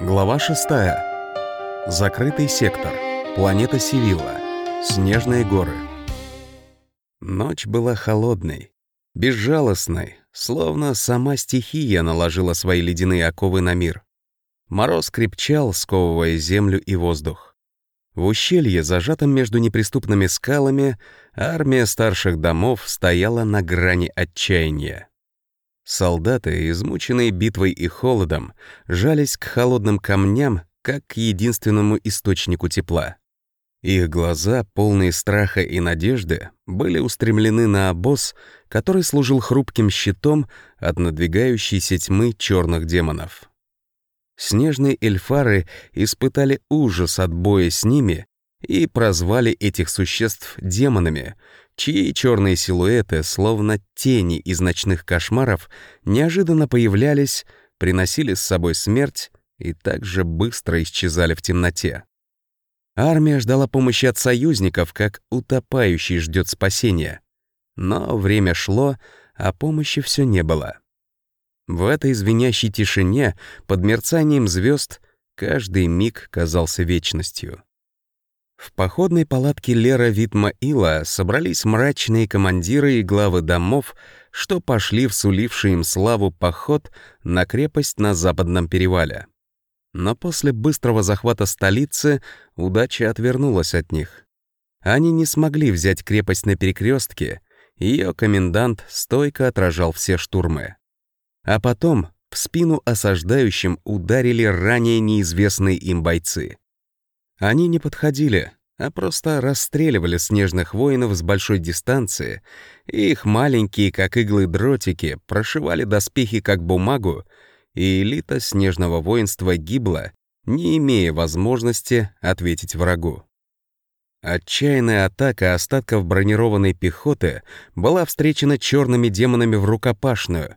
Глава 6. Закрытый сектор. Планета Сивилла. Снежные горы. Ночь была холодной, безжалостной, словно сама стихия наложила свои ледяные оковы на мир. Мороз крепчал, сковывая землю и воздух. В ущелье, зажатом между неприступными скалами, армия старших домов стояла на грани отчаяния. Солдаты, измученные битвой и холодом, жались к холодным камням, как к единственному источнику тепла. Их глаза, полные страха и надежды, были устремлены на обоз, который служил хрупким щитом от надвигающейся тьмы черных демонов. Снежные эльфары испытали ужас от боя с ними и прозвали этих существ демонами, чьи черные силуэты, словно тени из ночных кошмаров, неожиданно появлялись, приносили с собой смерть и так же быстро исчезали в темноте. Армия ждала помощи от союзников, как утопающий ждет спасения. Но время шло, а помощи все не было. В этой звенящей тишине, под мерцанием звезд, каждый миг казался вечностью. В походной палатке Лера Витма-Ила собрались мрачные командиры и главы домов, что пошли в суливший им славу поход на крепость на Западном перевале. Но после быстрого захвата столицы удача отвернулась от них. Они не смогли взять крепость на перекрестке, ее комендант стойко отражал все штурмы. А потом в спину осаждающим ударили ранее неизвестные им бойцы — они не подходили, а просто расстреливали снежных воинов с большой дистанции, и их маленькие, как иглы дротики, прошивали доспехи как бумагу, и элита снежного воинства гибла, не имея возможности ответить врагу. Отчаянная атака остатков бронированной пехоты была встречена черными демонами в рукопашную,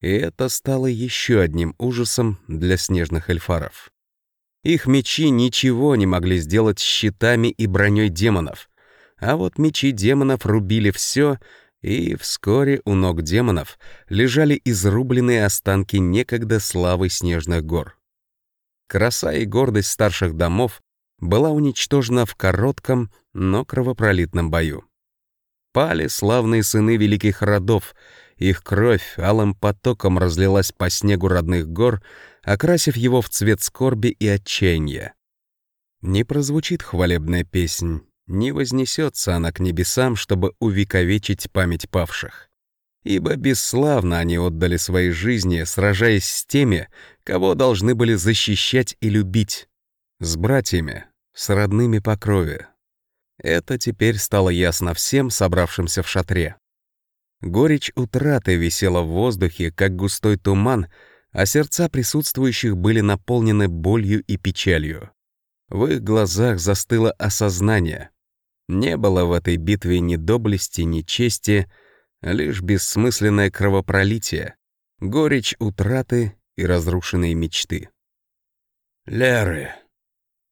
и это стало еще одним ужасом для снежных эльфаров. Их мечи ничего не могли сделать с щитами и броней демонов. А вот мечи демонов рубили все, и вскоре у ног демонов лежали изрубленные останки некогда славы снежных гор. Краса и гордость старших домов была уничтожена в коротком, но кровопролитном бою. Пали славные сыны великих родов, их кровь алым потоком разлилась по снегу родных гор, окрасив его в цвет скорби и отчаяния. Не прозвучит хвалебная песнь, не вознесется она к небесам, чтобы увековечить память павших. Ибо бесславно они отдали свои жизни, сражаясь с теми, кого должны были защищать и любить, с братьями, с родными по крови. Это теперь стало ясно всем, собравшимся в шатре. Горечь утраты висела в воздухе, как густой туман, а сердца присутствующих были наполнены болью и печалью. В их глазах застыло осознание. Не было в этой битве ни доблести, ни чести, лишь бессмысленное кровопролитие, горечь утраты и разрушенные мечты. «Леры!»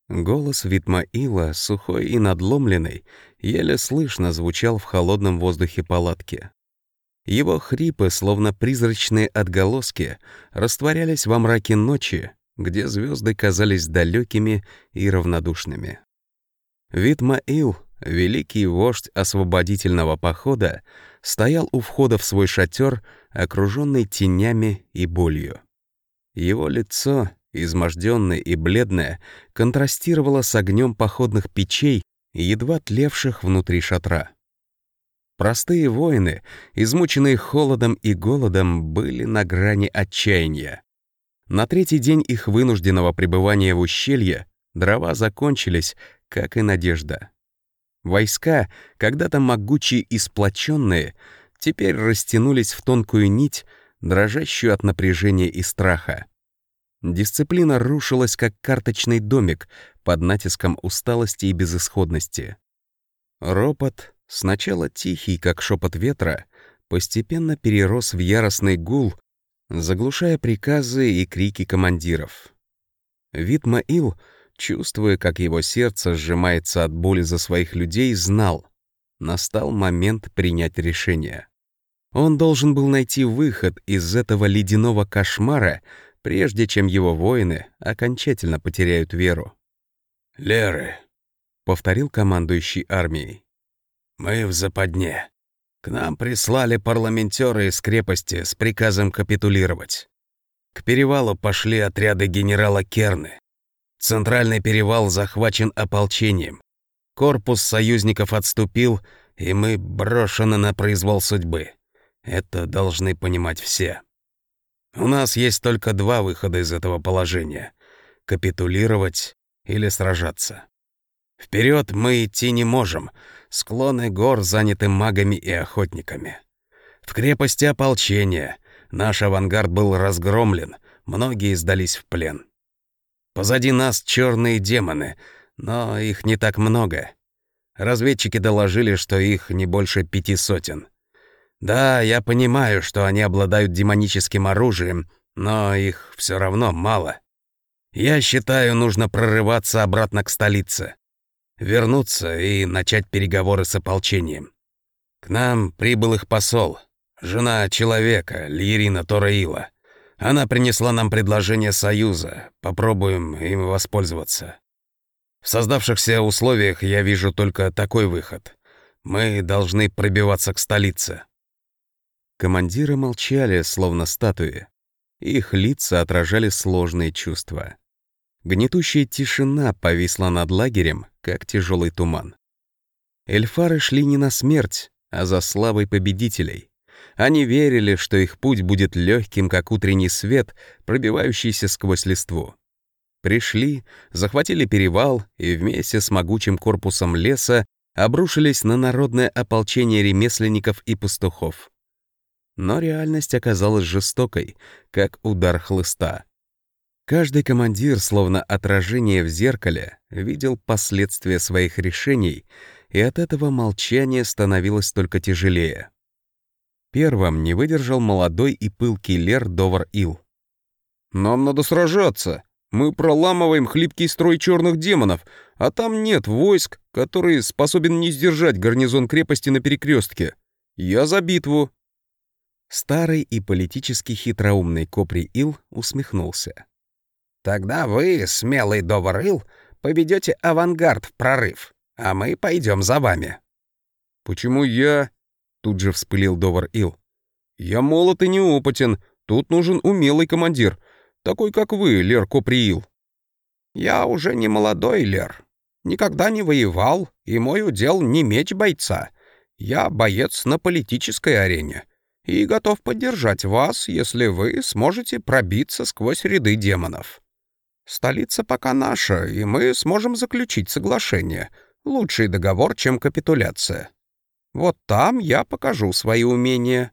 Голос Витмаила, сухой и надломленный, еле слышно звучал в холодном воздухе палатки. Его хрипы, словно призрачные отголоски, растворялись во мраке ночи, где звезды казались далекими и равнодушными. Витмаил, великий вождь освободительного похода, стоял у входа в свой шатер, окруженный тенями и болью. Его лицо, изможденное и бледное, контрастировало с огнем походных печей, едва тлевших внутри шатра. Простые воины, измученные холодом и голодом, были на грани отчаяния. На третий день их вынужденного пребывания в ущелье дрова закончились, как и надежда. Войска, когда-то могучие и сплоченные, теперь растянулись в тонкую нить, дрожащую от напряжения и страха. Дисциплина рушилась, как карточный домик, под натиском усталости и безысходности. Ропот, Сначала тихий, как шепот ветра, постепенно перерос в яростный гул, заглушая приказы и крики командиров. Витмаил, чувствуя, как его сердце сжимается от боли за своих людей, знал — настал момент принять решение. Он должен был найти выход из этого ледяного кошмара, прежде чем его воины окончательно потеряют веру. «Леры», — повторил командующий армией. «Мы в западне. К нам прислали парламентеры из крепости с приказом капитулировать. К перевалу пошли отряды генерала Керны. Центральный перевал захвачен ополчением. Корпус союзников отступил, и мы брошены на произвол судьбы. Это должны понимать все. У нас есть только два выхода из этого положения — капитулировать или сражаться. Вперед мы идти не можем, склоны гор заняты магами и охотниками. В крепости ополчения наш авангард был разгромлен, многие сдались в плен. Позади нас черные демоны, но их не так много. Разведчики доложили, что их не больше пяти сотен. Да, я понимаю, что они обладают демоническим оружием, но их все равно мало. Я считаю, нужно прорываться обратно к столице. Вернуться и начать переговоры с ополчением. К нам прибыл их посол, жена человека, Лирина Тораила. Она принесла нам предложение союза, попробуем им воспользоваться. В создавшихся условиях я вижу только такой выход. Мы должны пробиваться к столице. Командиры молчали, словно статуи. Их лица отражали сложные чувства. Гнетущая тишина повисла над лагерем, как тяжелый туман. Эльфары шли не на смерть, а за славой победителей. Они верили, что их путь будет легким, как утренний свет, пробивающийся сквозь листву. Пришли, захватили перевал и вместе с могучим корпусом леса обрушились на народное ополчение ремесленников и пастухов. Но реальность оказалась жестокой, как удар хлыста. Каждый командир, словно отражение в зеркале, видел последствия своих решений, и от этого молчание становилось только тяжелее. Первым не выдержал молодой и пылкий Лер Довар Ил. «Нам надо сражаться. Мы проламываем хлипкий строй черных демонов, а там нет войск, которые способен не сдержать гарнизон крепости на перекрестке. Я за битву. Старый и политически хитроумный Копри Ил усмехнулся. «Тогда вы, смелый Довар Ил, поведете авангард в прорыв, а мы пойдем за вами». «Почему я?» — тут же вспылил Довар Ил. «Я молод и неопытен, тут нужен умелый командир, такой, как вы, Лер Копри Ил». «Я уже не молодой, Лер. Никогда не воевал, и мой удел не меч бойца. Я боец на политической арене» и готов поддержать вас, если вы сможете пробиться сквозь ряды демонов. Столица пока наша, и мы сможем заключить соглашение. Лучший договор, чем капитуляция. Вот там я покажу свои умения».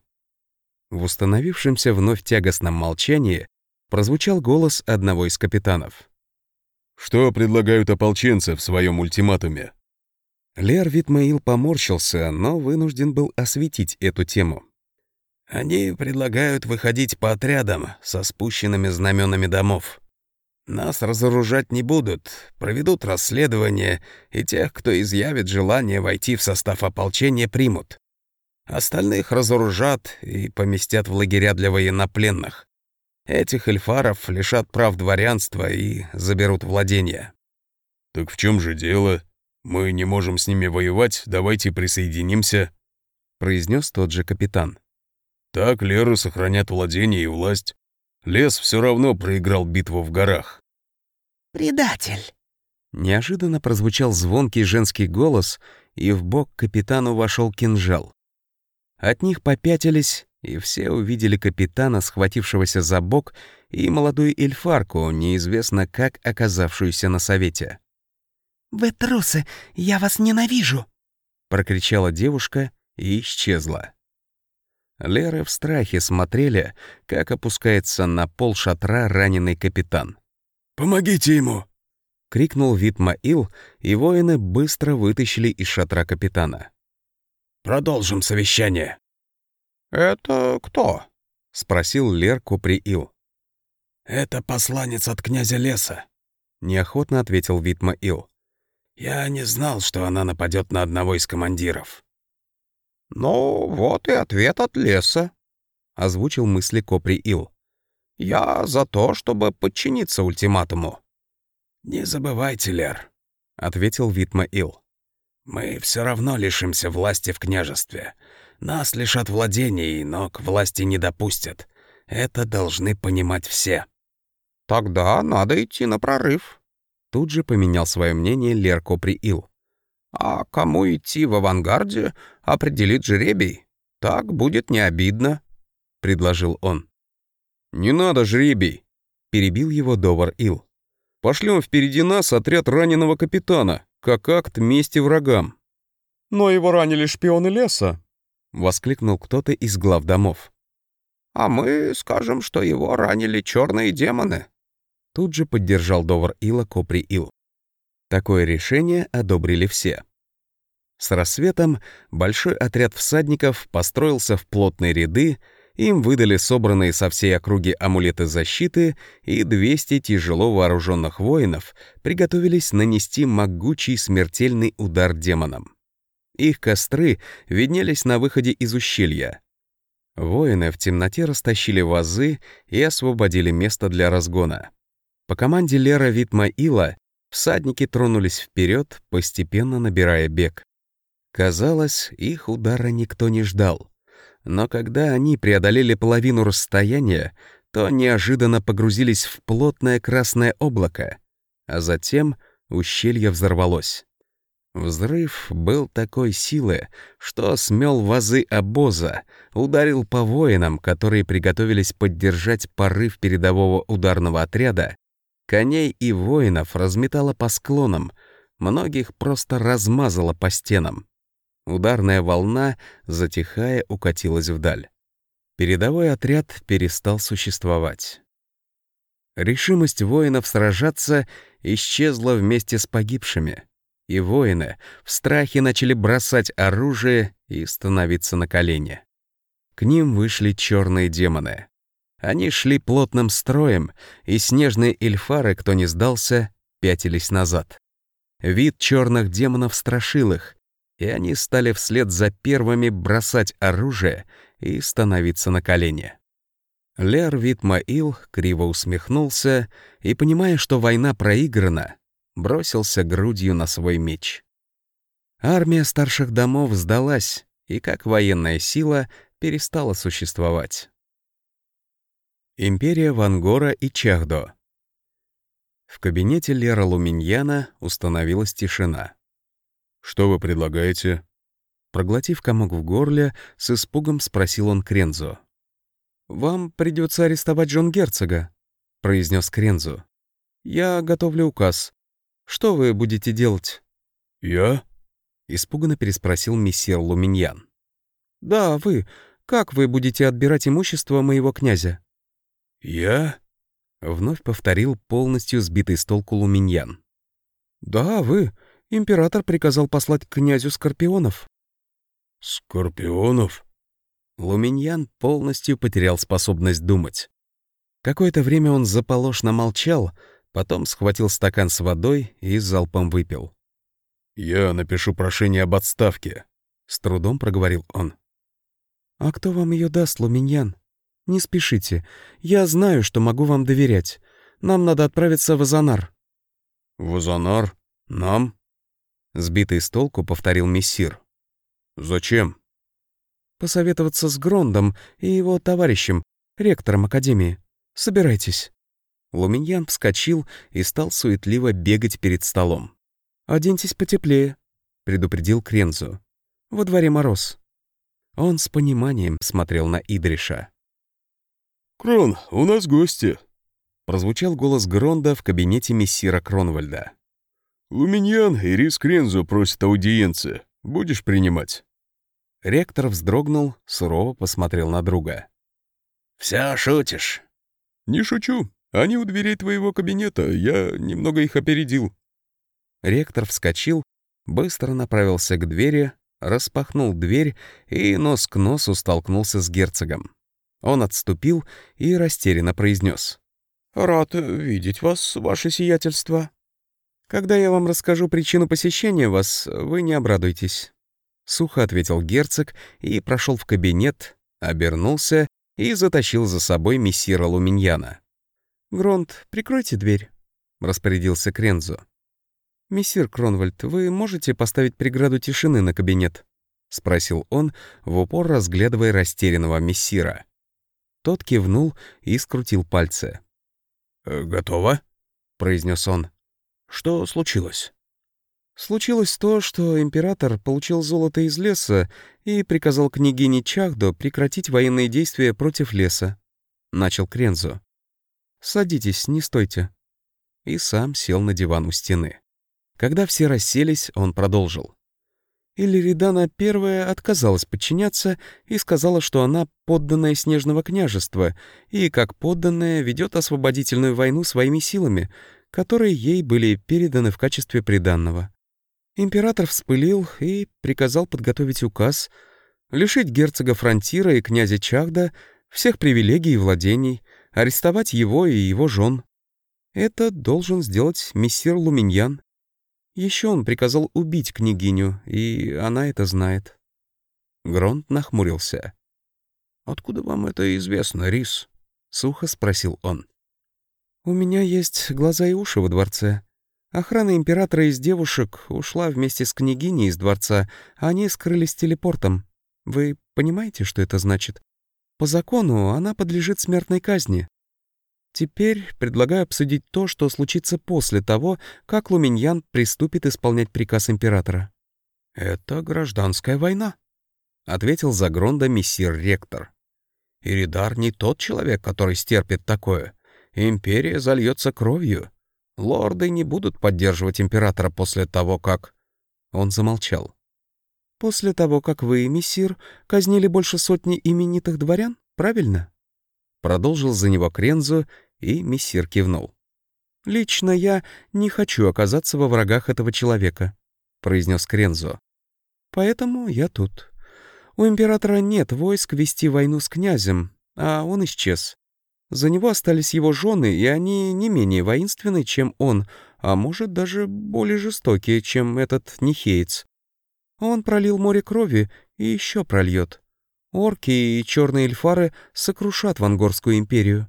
В установившемся вновь тягостном молчании прозвучал голос одного из капитанов. «Что предлагают ополченцы в своем ультиматуме?» Лер Витмаил поморщился, но вынужден был осветить эту тему. Они предлагают выходить по отрядам со спущенными знаменами домов. Нас разоружать не будут, проведут расследование, и тех, кто изъявит желание войти в состав ополчения, примут. Остальных разоружат и поместят в лагеря для военнопленных. Этих эльфаров лишат прав дворянства и заберут владения. «Так в чем же дело? Мы не можем с ними воевать, давайте присоединимся», — произнес тот же капитан. Так Леры сохранят владение и власть. Лес все равно проиграл битву в горах. «Предатель!» Неожиданно прозвучал звонкий женский голос, и в бок капитану вошел кинжал. От них попятились, и все увидели капитана, схватившегося за бок, и молодую эльфарку, неизвестно как оказавшуюся на совете. «Вы трусы! Я вас ненавижу!» — прокричала девушка и исчезла. Леры в страхе смотрели, как опускается на пол шатра раненый капитан. «Помогите ему!» — крикнул Витмаил, и воины быстро вытащили из шатра капитана. «Продолжим совещание». «Это кто?» — спросил Лер Куприил. «Это посланец от князя леса», — неохотно ответил Витмаил. «Я не знал, что она нападет на одного из командиров». «Ну, вот и ответ от леса», — озвучил мысли Копри Ил. Я за то, чтобы подчиниться ультиматуму». «Не забывайте, Лер», — ответил Витмаил. «Мы все равно лишимся власти в княжестве. Нас лишат владений, но к власти не допустят. Это должны понимать все». «Тогда надо идти на прорыв», — тут же поменял свое мнение Лерко Приил. «А кому идти в авангарде, определит жребий. Так будет не обидно», — предложил он. «Не надо жребий», — перебил его Довар Ил. «Пошлем впереди нас отряд раненого капитана, как акт мести врагам». «Но его ранили шпионы леса», — воскликнул кто-то из глав домов. «А мы скажем, что его ранили черные демоны», Тут же поддержал Довар Ила Копри Ил. Такое решение одобрили все. С рассветом большой отряд всадников построился в плотные ряды, им выдали собранные со всей округи амулеты защиты, и 200 тяжело вооруженных воинов приготовились нанести могучий смертельный удар демонам. Их костры виднелись на выходе из ущелья. Воины в темноте растащили вазы и освободили место для разгона. По команде Лера Витмаила всадники тронулись вперед, постепенно набирая бег. Казалось, их удара никто не ждал. Но когда они преодолели половину расстояния, то неожиданно погрузились в плотное красное облако, а затем ущелье взорвалось. Взрыв был такой силы, что смел вазы обоза, ударил по воинам, которые приготовились поддержать порыв передового ударного отряда, Коней и воинов разметало по склонам, многих просто размазало по стенам. Ударная волна, затихая, укатилась вдаль. Передовой отряд перестал существовать. Решимость воинов сражаться исчезла вместе с погибшими, и воины в страхе начали бросать оружие и становиться на колени. К ним вышли черные демоны. Они шли плотным строем, и снежные эльфары, кто не сдался, пятились назад. Вид черных демонов страшил их, и они стали вслед за первыми бросать оружие и становиться на колени. Лер Витмаил криво усмехнулся и, понимая, что война проиграна, бросился грудью на свой меч. Армия старших домов сдалась и, как военная сила, перестала существовать. Империя Вангора и Чахдо. В кабинете Лера Луминьяна установилась тишина. «Что вы предлагаете?» Проглотив комок в горле, с испугом спросил он Крензо. «Вам придется арестовать Джон Герцога», — произнес Крензо. «Я готовлю указ. Что вы будете делать?» «Я?» — испуганно переспросил месье Луминьян. «Да, вы. Как вы будете отбирать имущество моего князя?» «Я?» — вновь повторил полностью сбитый с толку Луминьян. «Да, вы. Император приказал послать князю Скорпионов». «Скорпионов?» Луминьян полностью потерял способность думать. Какое-то время он заполошно молчал, потом схватил стакан с водой и залпом выпил. «Я напишу прошение об отставке», — с трудом проговорил он. «А кто вам ее даст, Луминьян?» «Не спешите. Я знаю, что могу вам доверять. Нам надо отправиться в Азанар». «В Азанар? Нам?» Сбитый с толку повторил мессир. «Зачем?» «Посоветоваться с Грондом и его товарищем, ректором Академии. Собирайтесь». Луминьян вскочил и стал суетливо бегать перед столом. «Оденьтесь потеплее», — предупредил Крензу. «Во дворе мороз». Он с пониманием смотрел на Идриша. «Крон, у нас гости!» Прозвучал голос Гронда в кабинете мессира Кронвальда. «Луминьян и Рис Крензо просят аудиенции. Будешь принимать?» Ректор вздрогнул, сурово посмотрел на друга. «Все шутишь?» «Не шучу. Они у дверей твоего кабинета. Я немного их опередил». Ректор вскочил, быстро направился к двери, распахнул дверь и нос к носу столкнулся с герцогом. Он отступил и растерянно произнес. «Рад видеть вас, ваше сиятельство». «Когда я вам расскажу причину посещения вас, вы не обрадуйтесь». Сухо ответил герцог и прошел в кабинет, обернулся и затащил за собой мессира Луминьяна. «Гронт, прикройте дверь», — распорядился Крензо. «Мессир Кронвальд, вы можете поставить преграду тишины на кабинет?» — спросил он, в упор разглядывая растерянного мессира. Тот кивнул и скрутил пальцы. «Э, «Готово?» — произнес он. «Что случилось?» Случилось то, что император получил золото из леса и приказал княгине Чахдо прекратить военные действия против леса. Начал Крензо. «Садитесь, не стойте». И сам сел на диван у стены. Когда все расселись, он продолжил. Иллиридана первая отказалась подчиняться и сказала, что она подданная Снежного княжества и, как подданная, ведет освободительную войну своими силами, которые ей были переданы в качестве приданного. Император вспылил и приказал подготовить указ, лишить герцога Фронтира и князя Чахда всех привилегий и владений, арестовать его и его жен. Это должен сделать мессир Луминьян. Еще он приказал убить княгиню, и она это знает. Гронт нахмурился. «Откуда вам это известно, Рис?» — сухо спросил он. «У меня есть глаза и уши во дворце. Охрана императора из девушек ушла вместе с княгиней из дворца, а они скрылись телепортом. Вы понимаете, что это значит? По закону она подлежит смертной казни. Теперь предлагаю обсудить то, что случится после того, как Луминьян приступит исполнять приказ императора. «Это гражданская война», — ответил Загронда мессир-ректор. «Иридар не тот человек, который стерпит такое. Империя зальется кровью. Лорды не будут поддерживать императора после того, как...» Он замолчал. «После того, как вы, мессир, казнили больше сотни именитых дворян, правильно?» Продолжил за него Крензо, и мессир кивнул. «Лично я не хочу оказаться во врагах этого человека», — произнес Крензо. «Поэтому я тут. У императора нет войск вести войну с князем, а он исчез. За него остались его жены, и они не менее воинственны, чем он, а может, даже более жестокие, чем этот Нихеец. Он пролил море крови и еще прольет. Орки и черные эльфары сокрушат Вангорскую империю.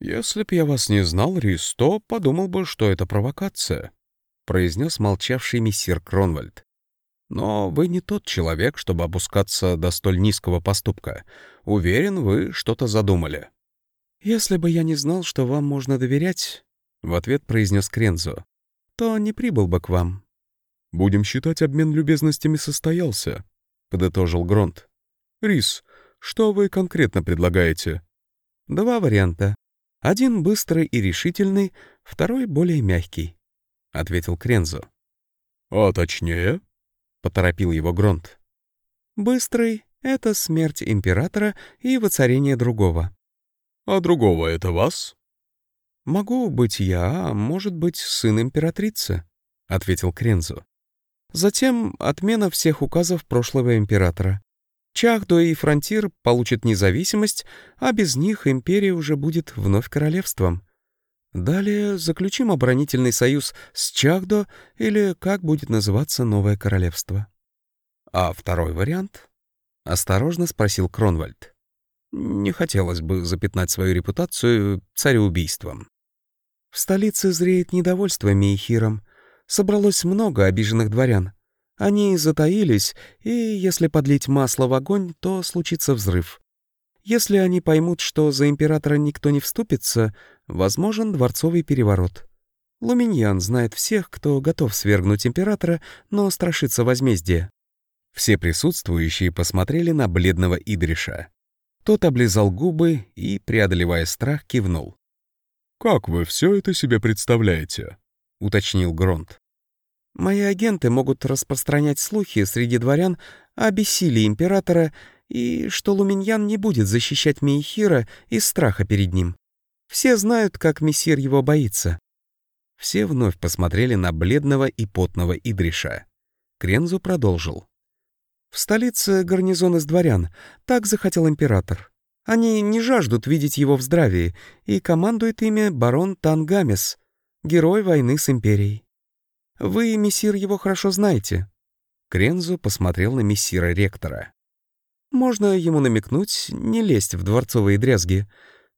«Если б я вас не знал, Рис, то подумал бы, что это провокация», — произнес молчавший мессир Кронвальд. «Но вы не тот человек, чтобы опускаться до столь низкого поступка. Уверен, вы что-то задумали». «Если бы я не знал, что вам можно доверять», — в ответ произнес Крензо, — «то не прибыл бы к вам». «Будем считать, обмен любезностями состоялся», — подытожил Гронт. «Рис, что вы конкретно предлагаете?» «Два варианта. Один быстрый и решительный, второй более мягкий», — ответил Крензо. «А точнее?» — поторопил его Гронт. «Быстрый — это смерть императора и воцарение другого». «А другого это вас?» «Могу быть я, а может быть, сын императрицы», — ответил Крензо. «Затем отмена всех указов прошлого императора. Чахдо и Фронтир получат независимость, а без них империя уже будет вновь королевством. Далее заключим оборонительный союз с Чахдо или как будет называться новое королевство. А второй вариант? Осторожно спросил Кронвальд. Не хотелось бы запятнать свою репутацию цареубийством. В столице зреет недовольство Мейхиром. Собралось много обиженных дворян. Они затаились, и если подлить масло в огонь, то случится взрыв. Если они поймут, что за императора никто не вступится, возможен дворцовый переворот. Луминьян знает всех, кто готов свергнуть императора, но страшится возмездия. Все присутствующие посмотрели на бледного Идриша. Тот облизал губы и, преодолевая страх, кивнул. «Как вы все это себе представляете?» — уточнил Гронт. Мои агенты могут распространять слухи среди дворян о бессилии императора и что Луминьян не будет защищать Мейхира из страха перед ним. Все знают, как мессир его боится. Все вновь посмотрели на бледного и потного Идриша. Крензу продолжил. В столице гарнизон из дворян. Так захотел император. Они не жаждут видеть его в здравии, и командует ими барон Тангамес, герой войны с империей. Вы, мессир, его хорошо знаете». Крензо посмотрел на мессира ректора. Можно ему намекнуть не лезть в дворцовые дрязги.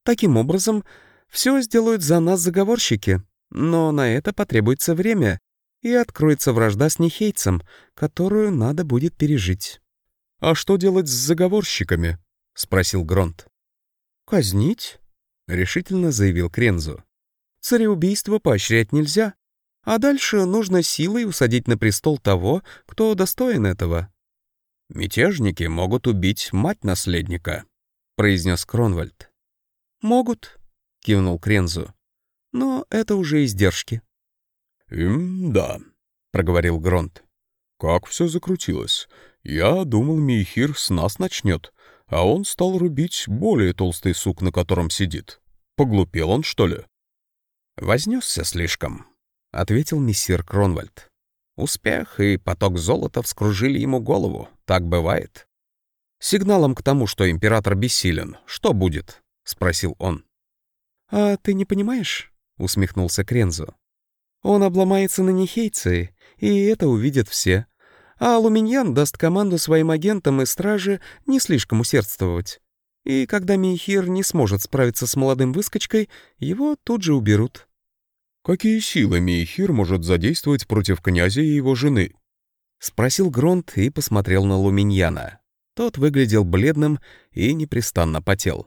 Таким образом, все сделают за нас заговорщики, но на это потребуется время, и откроется вражда с Нехейцем, которую надо будет пережить. «А что делать с заговорщиками?» — спросил Гронт. «Казнить?» — решительно заявил Крензу. «Цареубийство поощрять нельзя, а дальше нужно силой усадить на престол того, кто достоин этого». «Мятежники могут убить мать наследника», — произнес Кронвальд. «Могут», — кивнул Крензу. «Но это уже издержки». «Им, да», — проговорил Гронт. «Как все закрутилось. Я думал, Мейхир с нас начнет, а он стал рубить более толстый сук, на котором сидит. Поглупел он, что ли?» «Вознесся слишком», — ответил мессир Кронвальд. Успех и поток золота вскружили ему голову. Так бывает. «Сигналом к тому, что император бессилен, что будет?» — спросил он. «А ты не понимаешь?» — усмехнулся Крензо. «Он обломается на Нихейце, и это увидят все. А Луминьян даст команду своим агентам и страже не слишком усердствовать. И когда Мейхир не сможет справиться с молодым выскочкой, его тут же уберут». «Какие силы Мейхир может задействовать против князя и его жены?» — спросил Гронт и посмотрел на Луминьяна. Тот выглядел бледным и непрестанно потел.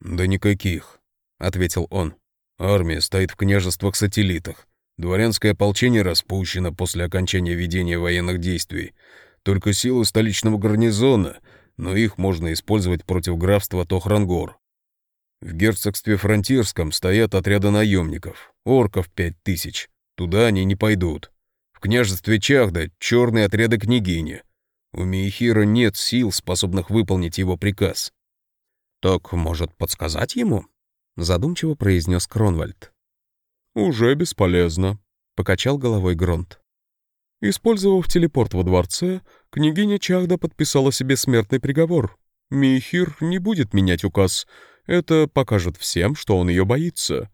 «Да никаких», — ответил он. «Армия стоит в княжествах-сателлитах. Дворянское ополчение распущено после окончания ведения военных действий. Только силы столичного гарнизона, но их можно использовать против графства Тохрангор. В герцогстве Фронтирском стоят отряды наемников, орков пять тысяч. Туда они не пойдут. В княжестве Чахда черные отряды княгини. У Мейхира нет сил, способных выполнить его приказ. «Так, может, подсказать ему?» — задумчиво произнес Кронвальд. «Уже бесполезно», — покачал головой Гронт. Использовав телепорт во дворце, княгиня Чахда подписала себе смертный приговор. Мейхир не будет менять указ — это покажет всем, что он ее боится.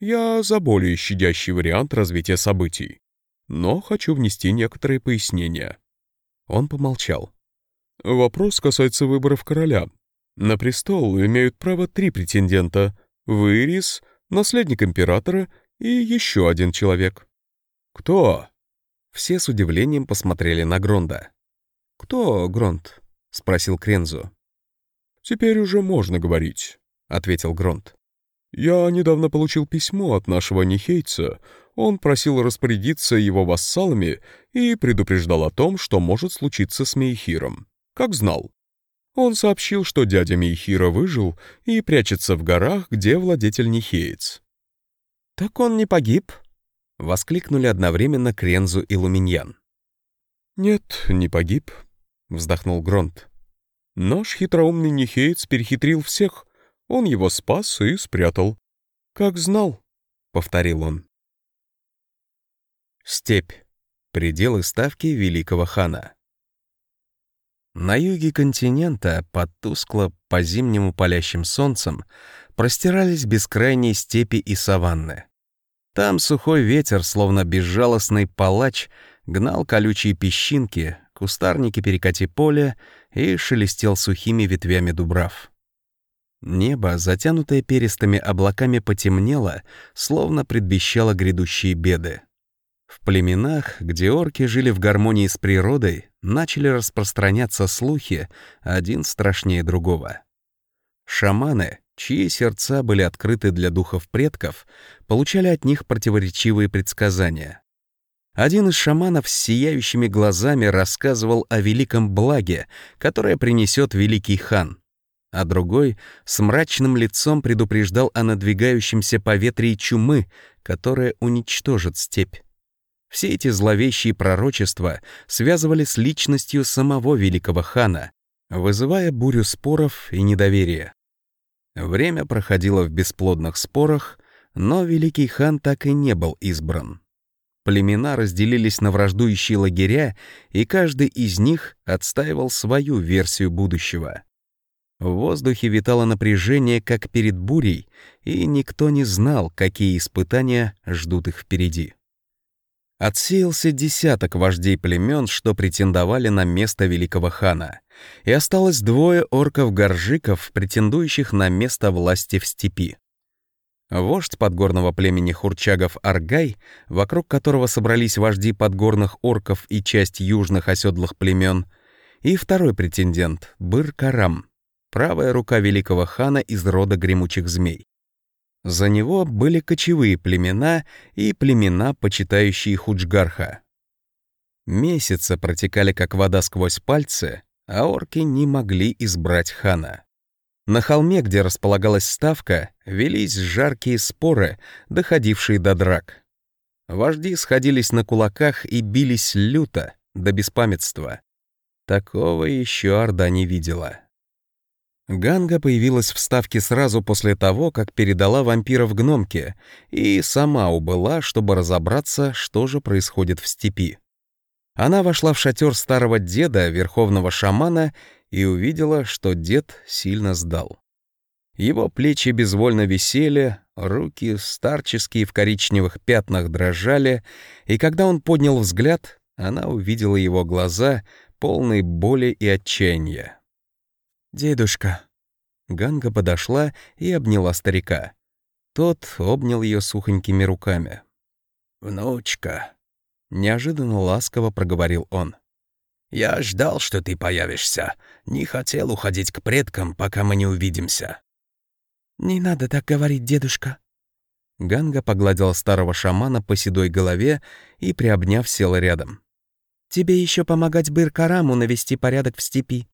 Я за более щадящий вариант развития событий. Но хочу внести некоторые пояснения. Он помолчал. Вопрос касается выборов короля. На престол имеют право три претендента. Вырис, наследник императора и еще один человек. Кто? Все с удивлением посмотрели на Гронда. «Кто Гронд?» — спросил Крензо. «Теперь уже можно говорить ответил Гронт. «Я недавно получил письмо от нашего Нихейца. Он просил распорядиться его вассалами и предупреждал о том, что может случиться с Мейхиром. Как знал. Он сообщил, что дядя Мейхира выжил и прячется в горах, где владетель Нихеец. «Так он не погиб?» — воскликнули одновременно Крензу и Луминьян. «Нет, не погиб», — вздохнул Гронт. «Наш хитроумный Нихеец перехитрил всех, он его спас и спрятал. Как знал, — повторил он. Степь. Пределы ставки великого хана. На юге континента, под тускло по-зимнему палящим солнцем, простирались бескрайние степи и саванны. Там сухой ветер, словно безжалостный палач, гнал колючие песчинки, кустарники перекати поля и шелестел сухими ветвями дубрав. Небо, затянутое перистыми облаками, потемнело, словно предвещало грядущие беды. В племенах, где орки жили в гармонии с природой, начали распространяться слухи, один страшнее другого. Шаманы, чьи сердца были открыты для духов предков, получали от них противоречивые предсказания. Один из шаманов с сияющими глазами рассказывал о великом благе, которое принесет великий хан, а другой с мрачным лицом предупреждал о надвигающемся поветрии чумы, которая уничтожит степь. Все эти зловещие пророчества связывали с личностью самого великого хана, вызывая бурю споров и недоверия. Время проходило в бесплодных спорах, но великий хан так и не был избран. Племена разделились на враждующие лагеря, и каждый из них отстаивал свою версию будущего. В воздухе витало напряжение, как перед бурей, и никто не знал, какие испытания ждут их впереди. Отсеялся десяток вождей племен, что претендовали на место великого хана, и осталось двое орков-горжиков, претендующих на место власти в степи. Вождь подгорного племени хурчагов Аргай, вокруг которого собрались вожди подгорных орков и часть южных оседлых племен, и второй претендент — Быр-Карам, правая рука великого хана из рода гремучих змей. За него были кочевые племена и племена, почитающие Худжгарха. Месяцы протекали как вода сквозь пальцы, а орки не могли избрать хана. На холме, где располагалась ставка, велись жаркие споры, доходившие до драк. Вожди сходились на кулаках и бились люто, до беспамятства. Такого еще Орда не видела. Ганга появилась в ставке сразу после того, как передала вампиров гномке, и сама убыла, чтобы разобраться, что же происходит в степи. Она вошла в шатер старого деда, верховного шамана, и увидела, что дед сильно сдал. Его плечи безвольно висели, руки старческие в коричневых пятнах дрожали, и когда он поднял взгляд, она увидела его глаза, полные боли и отчаяния. «Дедушка». Ганга подошла и обняла старика. Тот обнял ее сухонькими руками. «Внучка», — неожиданно ласково проговорил он. Я ждал, что ты появишься. Не хотел уходить к предкам, пока мы не увидимся». «Не надо так говорить, дедушка». Ганга погладила старого шамана по седой голове и, приобняв, села рядом. «Тебе еще помогать Быр-Караму навести порядок в степи».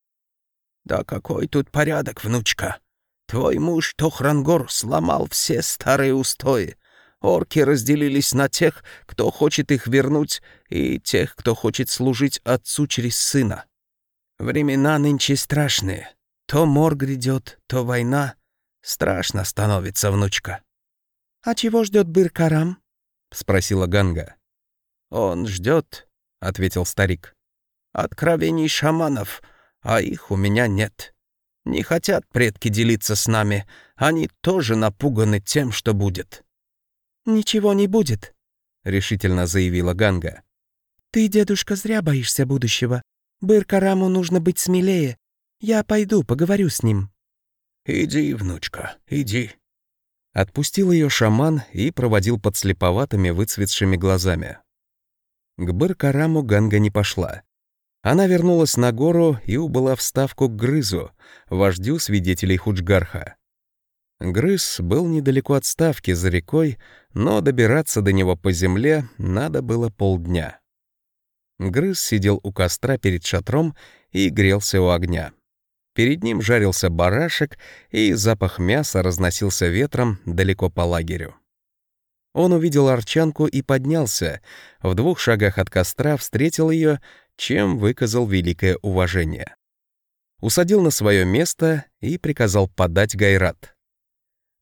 «Да какой тут порядок, внучка? Твой муж Тохрангор сломал все старые устои. Орки разделились на тех, кто хочет их вернуть, и тех, кто хочет служить отцу через сына. Времена нынче страшные. То мор грядет, то война. Страшно становится, внучка. «А чего ждет Быр-Карам?» — спросила Ганга. «Он ждет, ответил старик. «Откровений шаманов, а их у меня нет. Не хотят предки делиться с нами, они тоже напуганы тем, что будет». «Ничего не будет», — решительно заявила Ганга. «Ты, дедушка, зря боишься будущего. Быр-Караму нужно быть смелее. Я пойду, поговорю с ним». «Иди, внучка, иди». Отпустил ее шаман и проводил под слеповатыми выцветшими глазами. К Быр-Караму Ганга не пошла. Она вернулась на гору и убыла в ставку к Грызу, вождю свидетелей Худжгарха. Грыз был недалеко от ставки за рекой, но добираться до него по земле надо было полдня. Грыз сидел у костра перед шатром и грелся у огня. Перед ним жарился барашек, и запах мяса разносился ветром далеко по лагерю. Он увидел арчанку и поднялся, в двух шагах от костра встретил ее, чем выказал великое уважение. Усадил на свое место и приказал подать гайрат —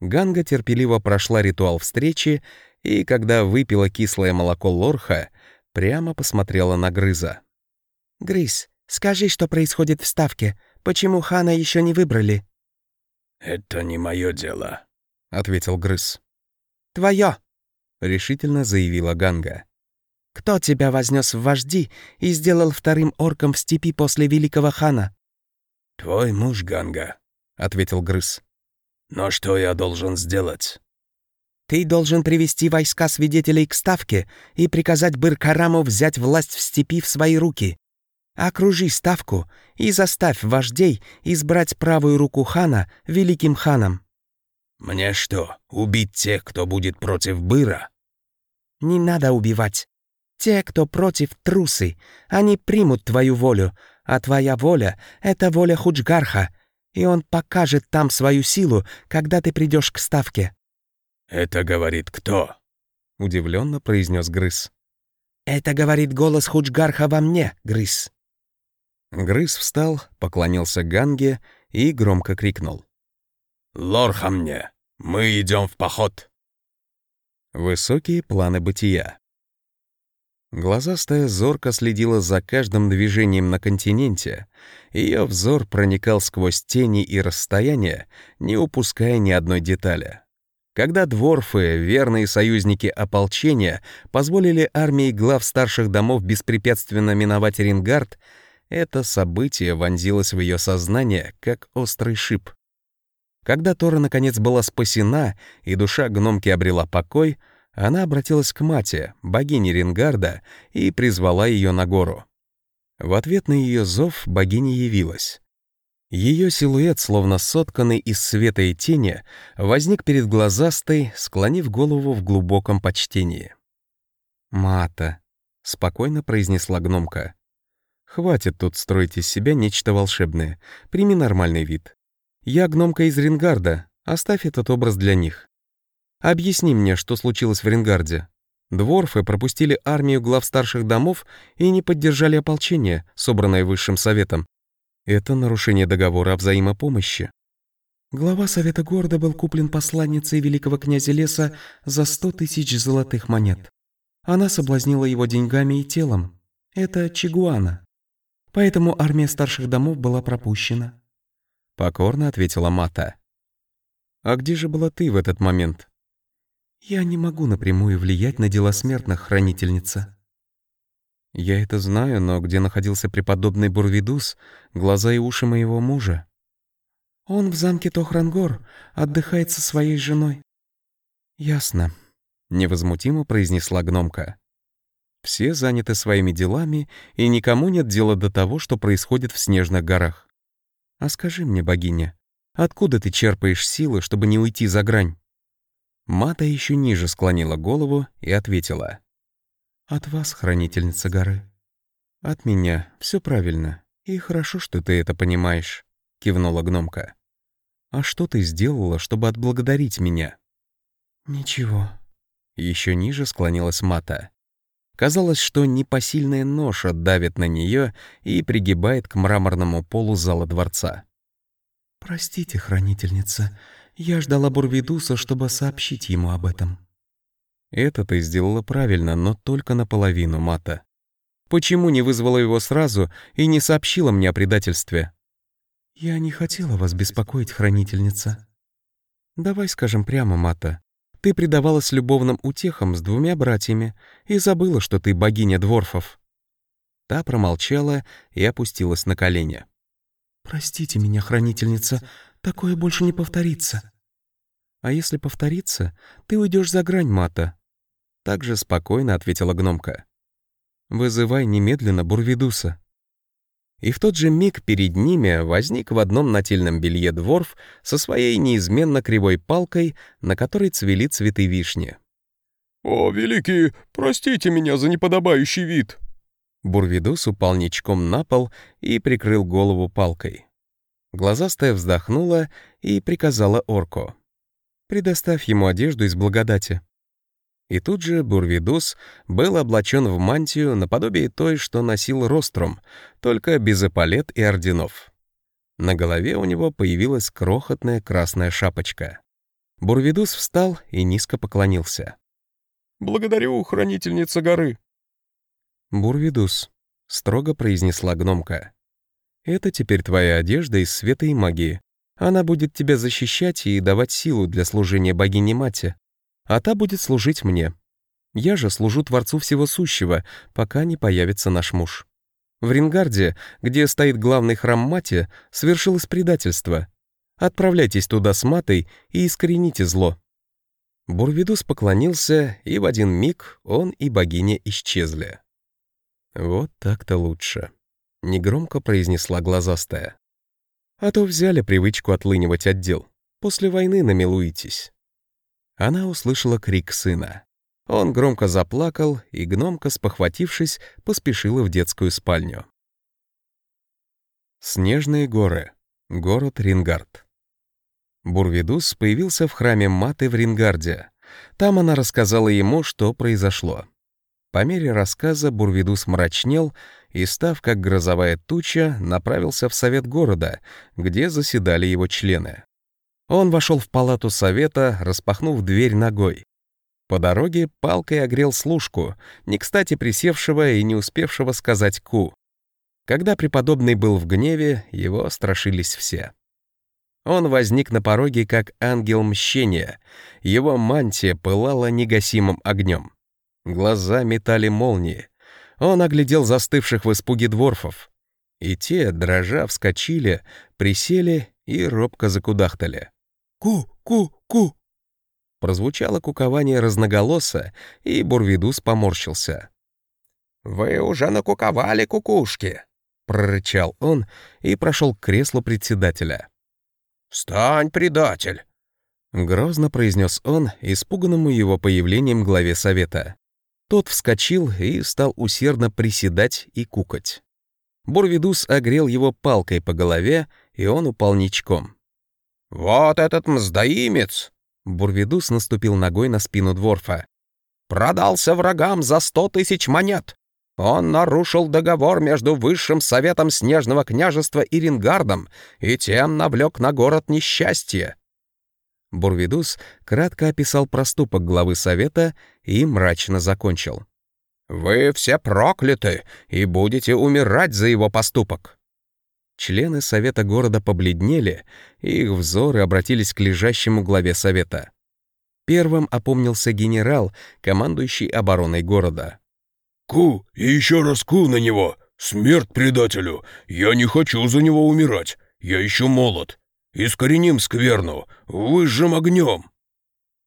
Ганга терпеливо прошла ритуал встречи и, когда выпила кислое молоко лорха, прямо посмотрела на Грыза. «Грыз, скажи, что происходит в Ставке. Почему хана еще не выбрали?» «Это не мое дело», — ответил Грыз. «Твое», — решительно заявила Ганга. «Кто тебя вознес в вожди и сделал вторым орком в степи после великого хана?» «Твой муж, Ганга», — ответил Грыз. Но что я должен сделать? Ты должен привести войска свидетелей к ставке и приказать Быр-Караму взять власть в степи в свои руки. Окружи ставку и заставь вождей избрать правую руку хана великим ханом. Мне что, убить тех, кто будет против Быра? Не надо убивать. Те, кто против, трусы. Они примут твою волю, а твоя воля — это воля Худжгарха, и он покажет там свою силу, когда ты придешь к ставке». «Это говорит кто?» — удивленно произнес Грыз. «Это говорит голос Худжгарха во мне, Грыз». Грыз встал, поклонился Ганге и громко крикнул. «Лорха мне! Мы идем в поход!» Высокие планы бытия. Глазастая зорко следила за каждым движением на континенте. Ее взор проникал сквозь тени и расстояния, не упуская ни одной детали. Когда дворфы, верные союзники ополчения, позволили армии глав старших домов беспрепятственно миновать Рингард, это событие вонзилось в ее сознание, как острый шип. Когда Тора наконец была спасена и душа гномки обрела покой, она обратилась к мате, богине Рингарда, и призвала ее на гору. В ответ на ее зов богиня явилась. Ее силуэт, словно сотканный из света и тени, возник перед глазастой, склонив голову в глубоком почтении. «Мата», — спокойно произнесла гномка. «Хватит тут строить из себя нечто волшебное. Прими нормальный вид. Я гномка из Рингарда, оставь этот образ для них. Объясни мне, что случилось в Рингарде. Дворфы пропустили армию глав старших домов и не поддержали ополчение, собранное Высшим Советом. Это нарушение договора о взаимопомощи. Глава Совета города был куплен посланницей великого князя леса за сто тысяч золотых монет. Она соблазнила его деньгами и телом. Это Чигуана. Поэтому армия старших домов была пропущена. Покорно ответила Мата. «А где же была ты в этот момент?» «Я не могу напрямую влиять на дела смертных, хранительница». «Я это знаю, но где находился преподобный Бурвидус, глаза и уши моего мужа?» «Он в замке Тохрангор, отдыхает со своей женой». «Ясно», — невозмутимо произнесла гномка. «Все заняты своими делами, и никому нет дела до того, что происходит в снежных горах. А скажи мне, богиня, откуда ты черпаешь силы, чтобы не уйти за грань?» Мата еще ниже склонила голову и ответила. «От вас, хранительница горы». «От меня. Все правильно. И хорошо, что ты это понимаешь», — кивнула гномка. «А что ты сделала, чтобы отблагодарить меня?» «Ничего». Еще ниже склонилась Мата. Казалось, что непосильная ноша давит на нее и пригибает к мраморному полу зала дворца. «Простите, хранительница, я ждала Бурвидуса, чтобы сообщить ему об этом». «Это ты сделала правильно, но только наполовину, Мата. Почему не вызвала его сразу и не сообщила мне о предательстве?» «Я не хотела вас беспокоить, хранительница». «Давай скажем прямо, Мата. Ты предавалась любовным утехам с двумя братьями и забыла, что ты богиня дворфов». Та промолчала и опустилась на колени. «Простите меня, хранительница, такое больше не повторится». «А если повторится, ты уйдешь за грань мата». Так же спокойно ответила гномка. «Вызывай немедленно Бурвидуса» и в тот же миг перед ними возник в одном нательном белье дворф со своей неизменно кривой палкой, на которой цвели цветы вишни. «О, великий, простите меня за неподобающий вид!» Бурвидус упал ничком на пол и прикрыл голову палкой. Глазастая вздохнула и приказала орку. «Предоставь ему одежду из благодати». И тут же Бурвидус был облачен в мантию наподобие той, что носил Рострум, только без эполет и орденов. На голове у него появилась крохотная красная шапочка. Бурвидус встал и низко поклонился. «Благодарю, хранительница горы». «Бурвидус», — строго произнесла гномка. «Это теперь твоя одежда из света и магии. Она будет тебя защищать и давать силу для служения богине-мате а та будет служить мне. Я же служу Творцу Всего Сущего, пока не появится наш муж. В Рингарде, где стоит главный храм Мати, свершилось предательство. Отправляйтесь туда с Матой и искорените зло». Бурвидус поклонился, и в один миг он и богиня исчезли. «Вот так-то лучше», — негромко произнесла глазастая. «А то взяли привычку отлынивать отдел. После войны намилуетесь» она услышала крик сына. Он громко заплакал, и гномка, спохватившись, поспешила в детскую спальню. Снежные горы. Город Рингард. Бурвидус появился в храме Маты в Рингарде. Там она рассказала ему, что произошло. По мере рассказа Бурвидус мрачнел и, став как грозовая туча, направился в совет города, где заседали его члены. Он вошел в палату совета, распахнув дверь ногой. По дороге палкой огрел служку, не кстати присевшего и не успевшего сказать «ку». Когда преподобный был в гневе, его страшились все. Он возник на пороге как ангел мщения. Его мантия пылала негасимым огнем. Глаза метали молнии. Он оглядел застывших в испуге дворфов. И те, дрожа, вскочили, присели и робко закудахтали. «Ку-ку-ку!» Прозвучало кукование разноголоса, и Бурвидус поморщился. «Вы уже накуковали кукушки!» — прорычал он и прошел к креслу председателя. «Встань, предатель!» — грозно произнес он, испуганному его появлением главе совета. Тот вскочил и стал усердно приседать и кукать. Бурвидус огрел его палкой по голове, и он упал ничком. «Вот этот мздоимец!» Бурвидус наступил ногой на спину Дворфа. «Продался врагам за сто тысяч монет! Он нарушил договор между Высшим Советом Снежного княжества и Рингардом и тем навлек на город несчастье». Бурвидус кратко описал проступок главы Совета и мрачно закончил. «Вы все прокляты и будете умирать за его поступок». Члены Совета города побледнели, и их взоры обратились к лежащему главе Совета. Первым опомнился генерал, командующий обороной города. «Ку и еще раз ку на него! Смерть предателю! Я не хочу за него умирать! Я еще молод! Искореним скверну! Выжжем огнем!»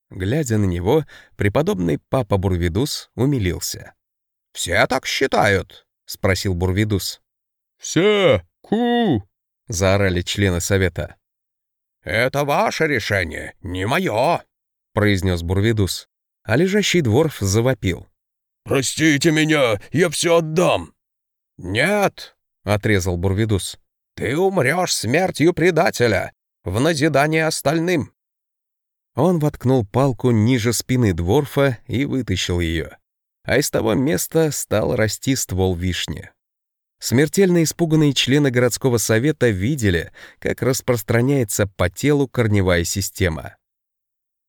Глядя на него, преподобный папа Бурвидус умилился. «Все так считают?» — спросил Бурвидус. «Все! Ку!» — заорали члены совета. «Это ваше решение, не мое!» — произнес Бурвидус. А лежащий дворф завопил. «Простите меня, я все отдам!» «Нет!» — отрезал Бурвидус. «Ты умрешь смертью предателя, в назидание остальным!» Он воткнул палку ниже спины дворфа и вытащил ее. А из того места стал расти ствол вишни. Смертельно испуганные члены городского совета видели, как распространяется по телу корневая система.